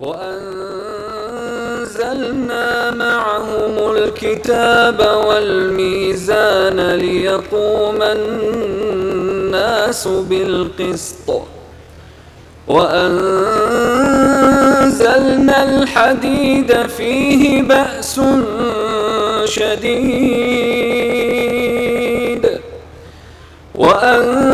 وأنزلنا معهم الكتاب والميزان ليقوم الناس بالقسط. وأنزلنا الحديد فيه بأس شديد. وأنزلنا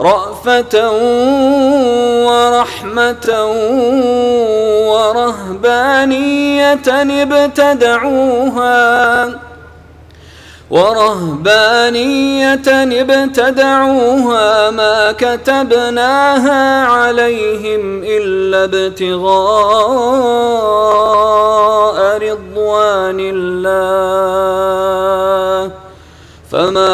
رأفة ورحمة ورهبانية ابتدعوها. ورهبانية ابتدعوها ما كتبناها عليهم إلا ابتغاء رضوان الله. فما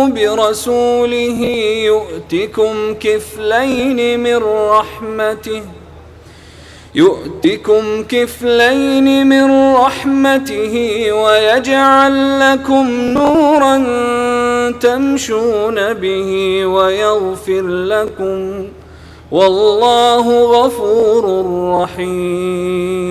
برسوله يؤتكم كفلين من رحمته يؤتكم كفلين من رحمته ويجعل لكم نورا تمشون به ويغفر لكم والله غفور رحيم.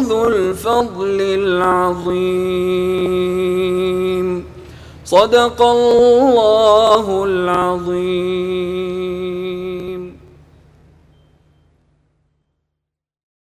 ذو الفضل العظيم. صدق الله العظيم.